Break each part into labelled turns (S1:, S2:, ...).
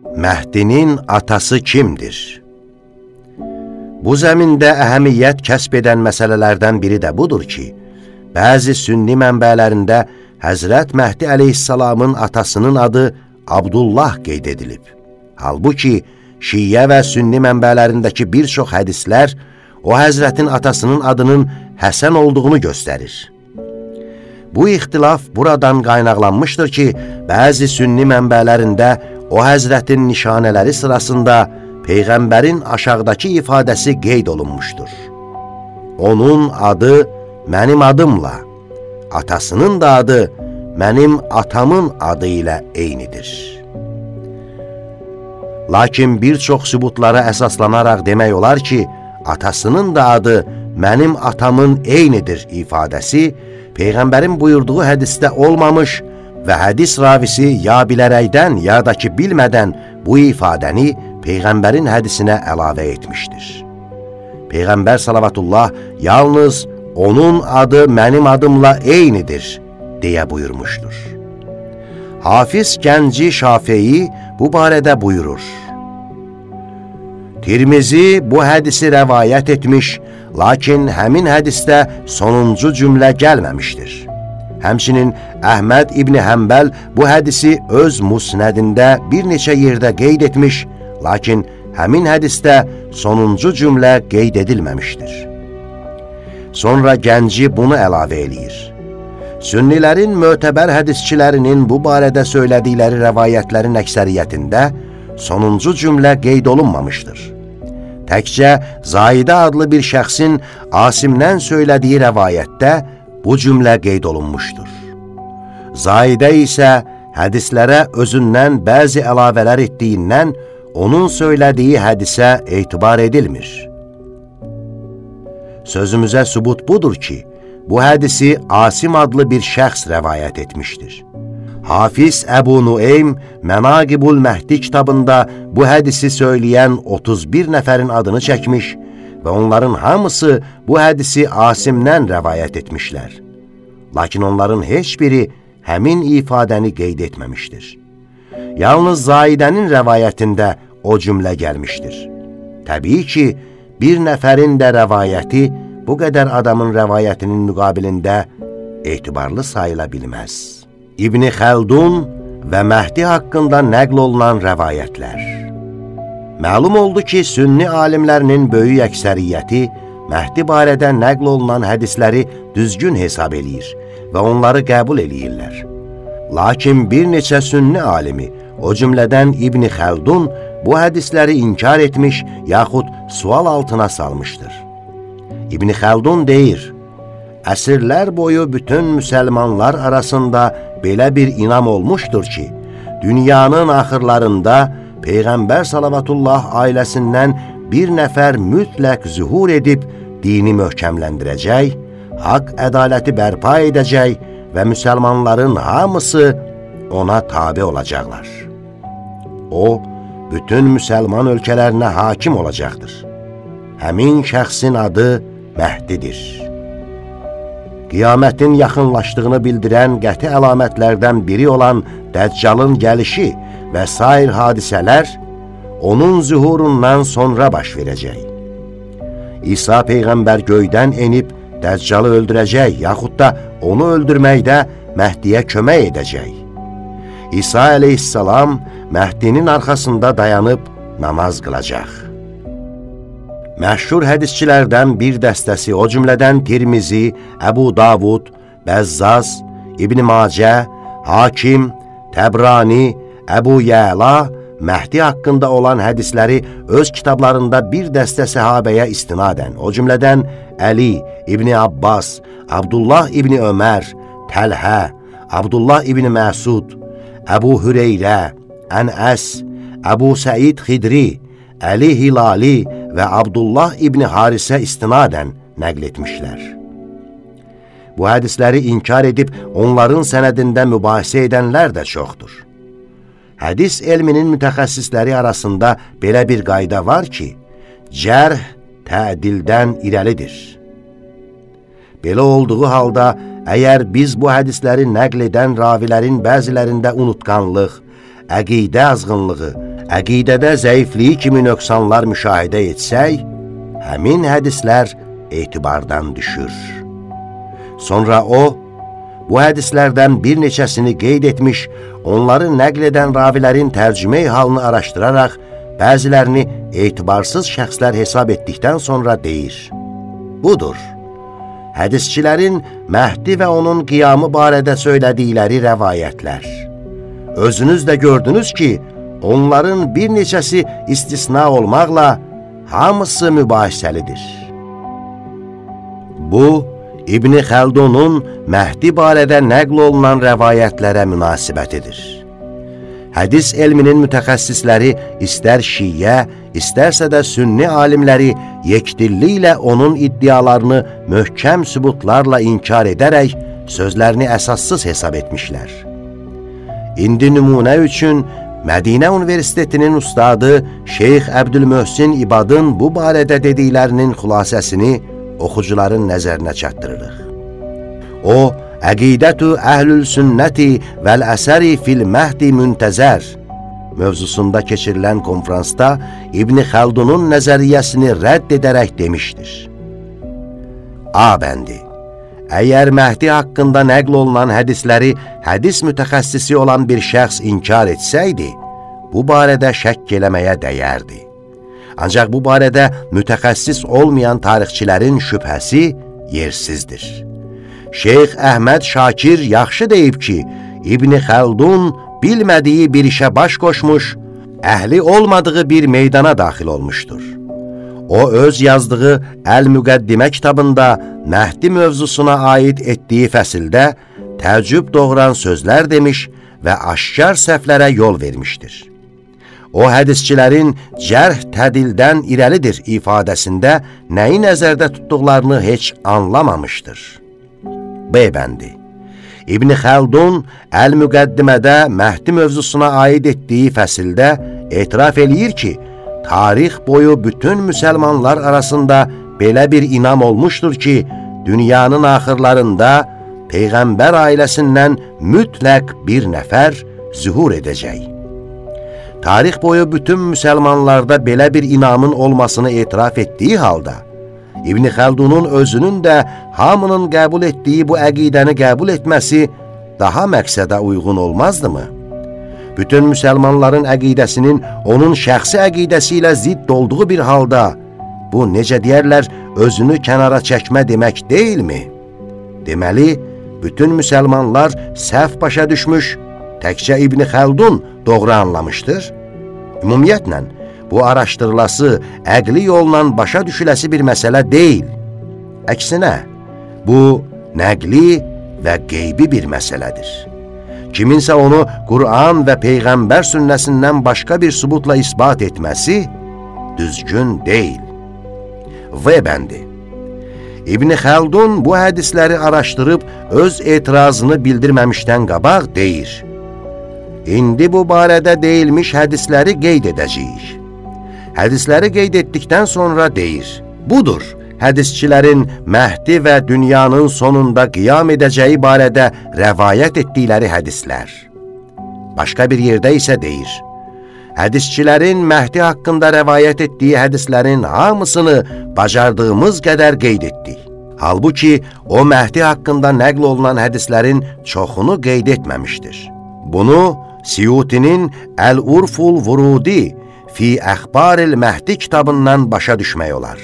S1: Məhdinin atası kimdir? Bu zəmində əhəmiyyət kəsb edən məsələlərdən biri də budur ki, bəzi sünni mənbələrində Həzrət Məhdi əleyhissalamın atasının adı Abdullah qeyd edilib. Halbuki, şiyyə və sünni mənbələrindəki bir çox hədislər o Həzrətin atasının adının Həsən olduğunu göstərir. Bu ixtilaf buradan qaynaqlanmışdır ki, bəzi sünni mənbələrində o Həzrətin nişanələri sırasında Peyğəmbərin aşağıdakı ifadəsi qeyd olunmuşdur. Onun adı mənim adımla, atasının da adı mənim atamın adı ilə eynidir. Lakin bir çox sübutlara əsaslanaraq demək olar ki, atasının da adı mənim atamın eynidir ifadəsi Peyğəmbərin buyurduğu hədisdə olmamış və hədis ravisi ya bilərəkdən ya da ki bilmədən bu ifadəni Peyğəmbərin hədisinə əlavə etmişdir. Peyğəmbər salavatullah yalnız onun adı mənim adımla eynidir, deyə buyurmuşdur. Hafiz Gənci Şafeyi bu barədə buyurur. Tirmizi bu hədisi rəvayət etmiş, lakin həmin hədisdə sonuncu cümlə gəlməmişdir. Həmçinin Əhməd İbni Həmbəl bu hədisi öz musnədində bir neçə yerdə qeyd etmiş, lakin həmin hədisdə sonuncu cümlə qeyd edilməmişdir. Sonra gənci bunu əlavə eləyir. Sünnilərin mötəbər hədisçilərinin bu barədə söylədikləri rəvayətlərin əksəriyyətində sonuncu cümlə qeyd olunmamışdır. Təkcə Zaidə adlı bir şəxsin Asimdən söylədiyi rəvayətdə bu cümlə qeyd olunmuşdur. Zaidə isə hədislərə özündən bəzi əlavələr etdiyindən onun söylədiyi hədisə etibar edilmir. Sözümüzə sübut budur ki, bu hədisi Asim adlı bir şəxs rəvayət etmişdir. Hafiz Əbu Nueym Mənaqibul Məhdi kitabında bu hədisi söyləyən 31 nəfərin adını çəkmiş və onların hamısı bu hədisi Asimdən rəvayət etmişlər. Lakin onların heç biri həmin ifadəni qeyd etməmişdir. Yalnız Zaidənin rəvayətində o cümlə gəlmişdir. Təbii ki, bir nəfərin də rəvayəti bu qədər adamın rəvayətinin müqabilində etibarlı sayıla bilməz. İbni Xəldun və Məhdi haqqında nəql olunan rəvayətlər Məlum oldu ki, sünni alimlərinin böyük əksəriyyəti Məhdi barədə nəql olunan hədisləri düzgün hesab eləyir və onları qəbul eləyirlər. Lakin bir neçə sünni alimi, o cümlədən İbni Xəldun, bu hədisləri inkar etmiş yaxud sual altına salmışdır. İbni Xəldun deyir, əsrlər boyu bütün müsəlmanlar arasında belə bir inam olmuşdur ki, dünyanın axırlarında Peyğəmbər salavatullah ailəsindən bir nəfər mütləq zühur edib dini möhkəmləndirəcək, haqq ədaləti bərpa edəcək və müsəlmanların hamısı ona tabi olacaqlar. O, bütün müsəlman ölkələrinə hakim olacaqdır. Həmin şəxsin adı Məhdidir. Qiyamətin yaxınlaşdığını bildirən qəti əlamətlərdən biri olan Dəccalın gəlişi və sair hadisələr onun zühurundan sonra baş verəcək. İsa Peyğəmbər göydən enib Dəccalı öldürəcək, yaxud da onu öldürməkdə Məhdiyə kömək edəcək. İsa əleyhissalam Məhdinin arxasında dayanıb namaz qılacaq. Məşhur hədisçilərdən bir dəstəsi, o cümlədən Tirmizi, Əbu Davud, Bəzzaz, İbn Macə, Hakim, Təbrani, Əbu Yəla, Məhdi haqqında olan hədisləri öz kitablarında bir dəstə səhabəyə istinadən, o cümlədən Əli, İbni Abbas, Abdullah İbni Ömər, Təlhə, Abdullah İbni Məsud, Əbu Hüreyrə, Ənəs, Əbu Səid Xidri, Əli Hilali və Abdullah İbni Harisə istinadən nəql etmişlər. Bu hədisləri inkar edib onların sənədində mübahisə edənlər də çoxdur. Hədis elminin mütəxəssisləri arasında belə bir qayda var ki, cərh tədildən irəlidir. Belə olduğu halda, əgər biz bu hədisləri nəql edən ravilərin bəzilərində unutqanlıq, əqidə azğınlığı, əqidədə zəifliyi kimi nöqsanlar müşahidə etsək, həmin hədislər etibardan düşür. Sonra o, bu hədislərdən bir neçəsini qeyd etmiş, onları nəql edən ravilərin tərcümə halını araşdıraraq, bəzilərini etibarsız şəxslər hesab etdikdən sonra deyir. Budur, hədisçilərin Məhdi və onun qiyamı barədə söylədikləri rəvayətlər. Özünüz də gördünüz ki, onların bir neçəsi istisna olmaqla hamısı mübahisəlidir. Bu, İbni Xəldunun Məhdi barədə nəql olunan rəvayətlərə münasibətidir. Hədis elminin mütəxəssisləri istər şiyə, istərsə də sünni alimləri yekdilliklə onun iddialarını möhkəm sübutlarla inkar edərək sözlərini əsassız hesab etmişlər. İndi nümunə üçün Mədinə Universitetinin ustadı Şeyx Əbdülmöhsin İbadın bu barədə dediklərinin xülasəsini oxucuların nəzərinə çatdırırıq. O, Əqidətü Əhlül Sünnəti vəl əsəri fil məhdi müntəzər mövzusunda keçirilən konfransda İbni Xəldunun nəzəriyyəsini rədd edərək demişdir. A bəndi Əgər Məhdi haqqında nəql olunan hədisləri hədis mütəxəssisi olan bir şəxs inkar etsəydi, bu barədə şəkk eləməyə dəyərdi. Ancaq bu barədə mütəxəssis olmayan tarixçilərin şübhəsi yersizdir. Şeyx Əhməd Şakir yaxşı deyib ki, İbni Xəldun bilmədiyi bir işə baş qoşmuş, əhli olmadığı bir meydana daxil olmuşdur. O öz yazdığı Əl-Müqəddimə kitabında Məhdi mövzusuna aid etdiyi fəsildə təəccüb doğuran sözlər demiş və aşkar səhvlərə yol vermişdir. O hədisçilərin cərh tədildən irəlidir ifadəsində nəyi nəzərdə tutduqlarını heç anlamamışdır. B bəndi İbni Xəldun Əl-Müqəddimədə Məhdi mövzusuna aid etdiyi fəsildə etiraf eləyir ki, tarix boyu bütün müsəlmanlar arasında belə bir inam olmuşdur ki, dünyanın axırlarında Peyğəmbər ailəsindən mütləq bir nəfər zühur edəcək. Tarix boyu bütün müsəlmanlarda belə bir inamın olmasını etiraf etdiyi halda, İbn Xəldunun özünün də hamının qəbul etdiyi bu əqidəni qəbul etməsi daha məqsədə uyğun olmazdımı? bütün müsəlmanların əqidəsinin onun şəxsi əqidəsi ilə zidd olduğu bir halda, bu necə deyərlər, özünü kənara çəkmə demək deyilmi? Deməli, bütün müsəlmanlar səhv başa düşmüş, təkcə İbni Xəldun doğru anlamışdır. Ümumiyyətlə, bu araşdırılası, əqli yolla başa düşüləsi bir məsələ deyil. Əksinə, bu nəqli və qeybi bir məsələdir. Kiminsə onu Qur'an və Peyğəmbər sünnəsindən başqa bir subutla isbat etməsi düzgün deyil. V bəndi İbni Xəldun bu hədisləri araşdırıb öz etirazını bildirməmişdən qabaq deyir. İndi bu barədə deyilmiş hədisləri qeyd edəcəyik. Hədisləri qeyd etdikdən sonra deyir. Budur, hədisçilərin Məhdi və dünyanın sonunda qiyam edəcəyi barədə rəvayət etdikləri hədislər. Başqa bir yerdə isə deyir, hədisçilərin Məhdi haqqında rəvayət etdiyi hədislərin hamısını bacardığımız qədər qeyd etdik. Halbuki o Məhdi haqqında nəql olunan hədislərin çoxunu qeyd etməmişdir. Bunu Siyutinin Əl-Urful Vurudi fi Əxbaril Məhdi kitabından başa düşmək olar.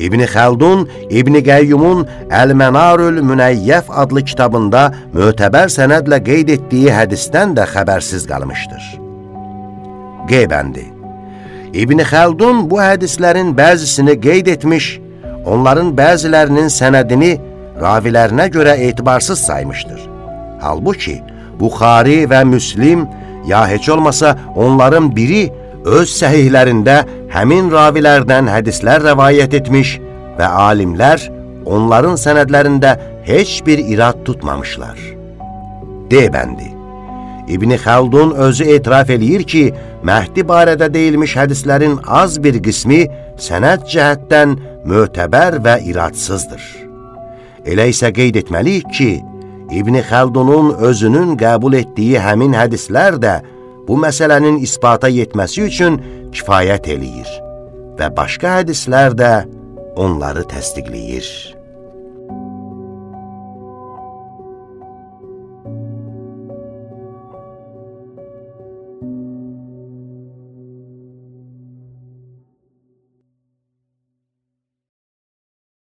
S1: İbni Xəldun İbni Qəyyumun Əl-Mənarül Münəyyəf adlı kitabında mötəbər sənədlə qeyd etdiyi hədisdən də xəbərsiz qalmışdır. Qeybəndi İbni Xəldun bu hədislərin bəzisini qeyd etmiş, onların bəzilərinin sənədini ravilərinə görə etibarsız saymışdır. Halbuki, Buxari və Müslim, ya heç olmasa onların biri öz səhihlərində həmin ravilərdən hədislər rəvayət etmiş və alimlər onların sənədlərində heç bir irad tutmamışlar. D bəndi İbni Xəldun özü etiraf eləyir ki, Məhdi barədə deyilmiş hədislərin az bir qismi sənəd cəhətdən mötəbər və iradsızdır. Elə isə qeyd etməliyik ki, İbni Xəldunun özünün qəbul etdiyi həmin hədislər də bu məsələnin isbata yetməsi üçün kifayət eləyir və başqa hədislər də onları təsdiqləyir.